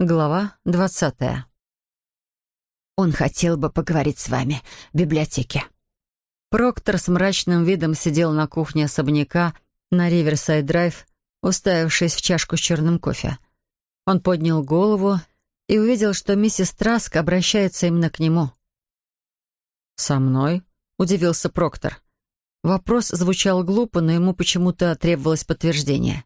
Глава двадцатая. «Он хотел бы поговорить с вами в библиотеке». Проктор с мрачным видом сидел на кухне особняка на Риверсайд-драйв, уставившись в чашку с черным кофе. Он поднял голову и увидел, что миссис Траск обращается именно к нему. «Со мной?» — удивился Проктор. Вопрос звучал глупо, но ему почему-то требовалось подтверждение.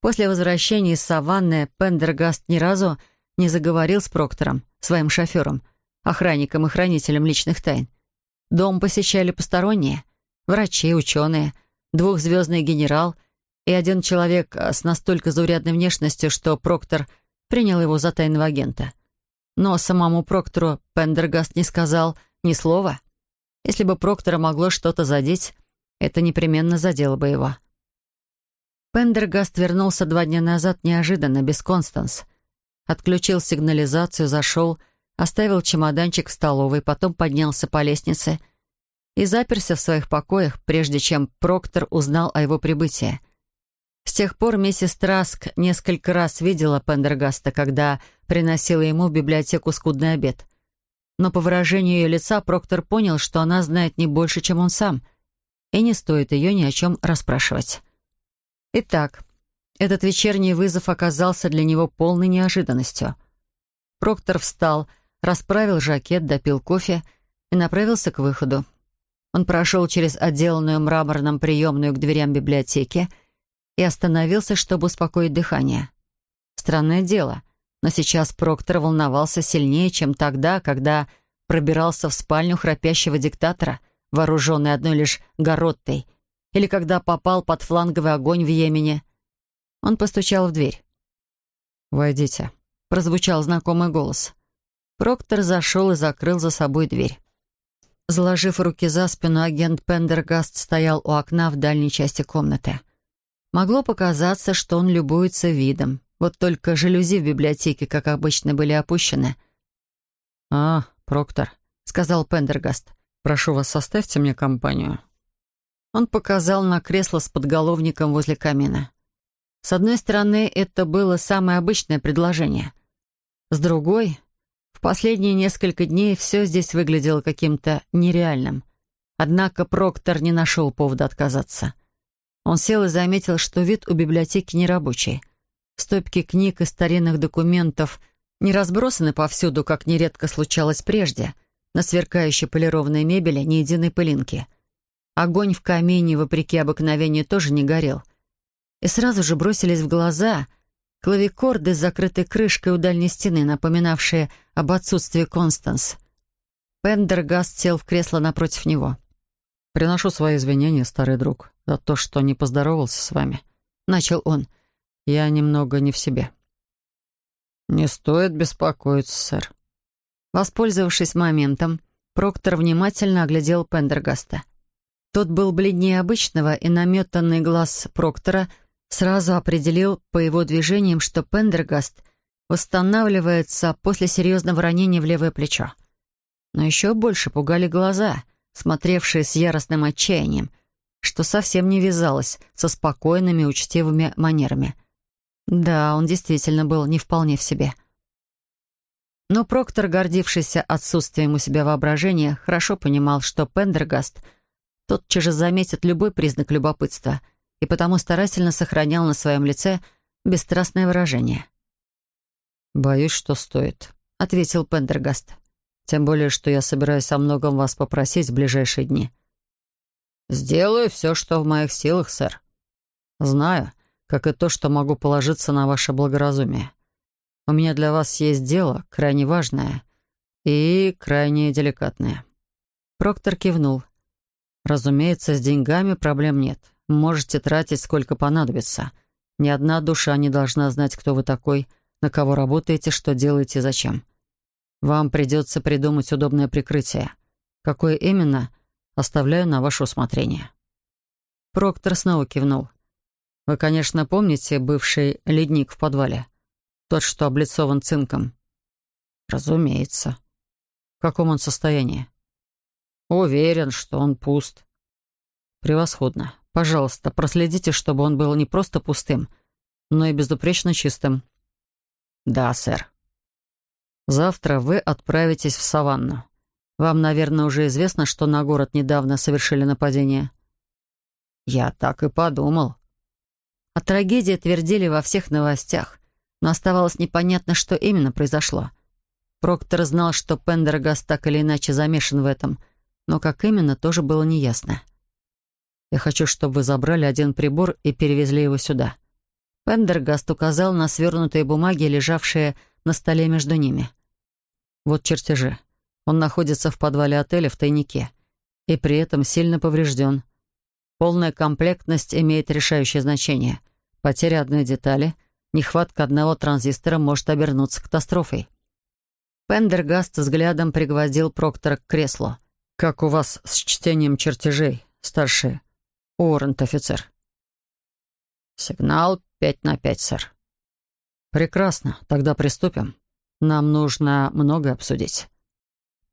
После возвращения из саванны Пендергаст ни разу не заговорил с Проктором, своим шофером, охранником и хранителем личных тайн. Дом посещали посторонние, врачи, ученые, двухзвездный генерал и один человек с настолько заурядной внешностью, что Проктор принял его за тайного агента. Но самому Проктору Пендергаст не сказал ни слова. Если бы Проктора могло что-то задеть, это непременно задело бы его. Пендергаст вернулся два дня назад неожиданно, без Констанс. Отключил сигнализацию, зашел, оставил чемоданчик в столовой, потом поднялся по лестнице и заперся в своих покоях, прежде чем Проктор узнал о его прибытии. С тех пор миссис Траск несколько раз видела Пендергаста, когда приносила ему в библиотеку скудный обед. Но по выражению ее лица Проктор понял, что она знает не больше, чем он сам, и не стоит ее ни о чем расспрашивать. Итак, этот вечерний вызов оказался для него полной неожиданностью. Проктор встал, расправил жакет, допил кофе и направился к выходу. Он прошел через отделанную мраморным приемную к дверям библиотеки и остановился, чтобы успокоить дыхание. Странное дело, но сейчас Проктор волновался сильнее, чем тогда, когда пробирался в спальню храпящего диктатора, вооруженный одной лишь гороттой — или когда попал под фланговый огонь в Йемене. Он постучал в дверь. «Войдите», — прозвучал знакомый голос. Проктор зашел и закрыл за собой дверь. Заложив руки за спину, агент Пендергаст стоял у окна в дальней части комнаты. Могло показаться, что он любуется видом. Вот только жалюзи в библиотеке, как обычно, были опущены. «А, Проктор», — сказал Пендергаст, — «прошу вас, составьте мне компанию». Он показал на кресло с подголовником возле камина. С одной стороны, это было самое обычное предложение. С другой, в последние несколько дней все здесь выглядело каким-то нереальным. Однако Проктор не нашел повода отказаться. Он сел и заметил, что вид у библиотеки нерабочий. Стопки книг и старинных документов не разбросаны повсюду, как нередко случалось прежде. На сверкающей полированной мебели ни единой пылинки — Огонь в камине, вопреки обыкновению, тоже не горел. И сразу же бросились в глаза клавикорды с закрытой крышкой у дальней стены, напоминавшие об отсутствии Констанс. Пендергаст сел в кресло напротив него. «Приношу свои извинения, старый друг, за то, что не поздоровался с вами», — начал он. «Я немного не в себе». «Не стоит беспокоиться, сэр». Воспользовавшись моментом, Проктор внимательно оглядел Пендергаста. Тот был бледнее обычного, и наметанный глаз Проктора сразу определил по его движениям, что Пендергаст восстанавливается после серьезного ранения в левое плечо. Но еще больше пугали глаза, смотревшие с яростным отчаянием, что совсем не вязалось со спокойными, учтивыми манерами. Да, он действительно был не вполне в себе. Но Проктор, гордившийся отсутствием у себя воображения, хорошо понимал, что Пендергаст — тотчас же заметит любой признак любопытства и потому старательно сохранял на своем лице бесстрастное выражение. «Боюсь, что стоит», — ответил Пендергаст. «Тем более, что я собираюсь о многом вас попросить в ближайшие дни». «Сделаю все, что в моих силах, сэр. Знаю, как и то, что могу положиться на ваше благоразумие. У меня для вас есть дело, крайне важное и крайне деликатное». Проктор кивнул. Разумеется, с деньгами проблем нет. Можете тратить сколько понадобится. Ни одна душа не должна знать, кто вы такой, на кого работаете, что делаете и зачем. Вам придется придумать удобное прикрытие. Какое именно, оставляю на ваше усмотрение». Проктор снова кивнул. «Вы, конечно, помните бывший ледник в подвале? Тот, что облицован цинком?» «Разумеется». «В каком он состоянии?» Уверен, что он пуст. Превосходно. Пожалуйста, проследите, чтобы он был не просто пустым, но и безупречно чистым. «Да, сэр». «Завтра вы отправитесь в Саванну. Вам, наверное, уже известно, что на город недавно совершили нападение». «Я так и подумал». О трагедии твердили во всех новостях, но оставалось непонятно, что именно произошло. Проктор знал, что Пендергаст так или иначе замешан в этом, но как именно, тоже было неясно. «Я хочу, чтобы вы забрали один прибор и перевезли его сюда». Пендергаст указал на свернутые бумаги, лежавшие на столе между ними. «Вот чертежи. Он находится в подвале отеля в тайнике и при этом сильно поврежден. Полная комплектность имеет решающее значение. Потеря одной детали, нехватка одного транзистора может обернуться катастрофой». Пендергаст взглядом пригвоздил Проктора к креслу. «Как у вас с чтением чертежей, старший Уоррент-офицер?» «Сигнал пять на пять, сэр». «Прекрасно, тогда приступим. Нам нужно многое обсудить».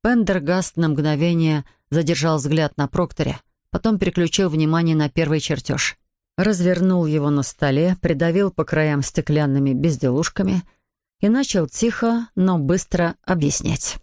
Пендергаст на мгновение задержал взгляд на Прокторе, потом переключил внимание на первый чертеж. Развернул его на столе, придавил по краям стеклянными безделушками — и начал тихо, но быстро объяснять.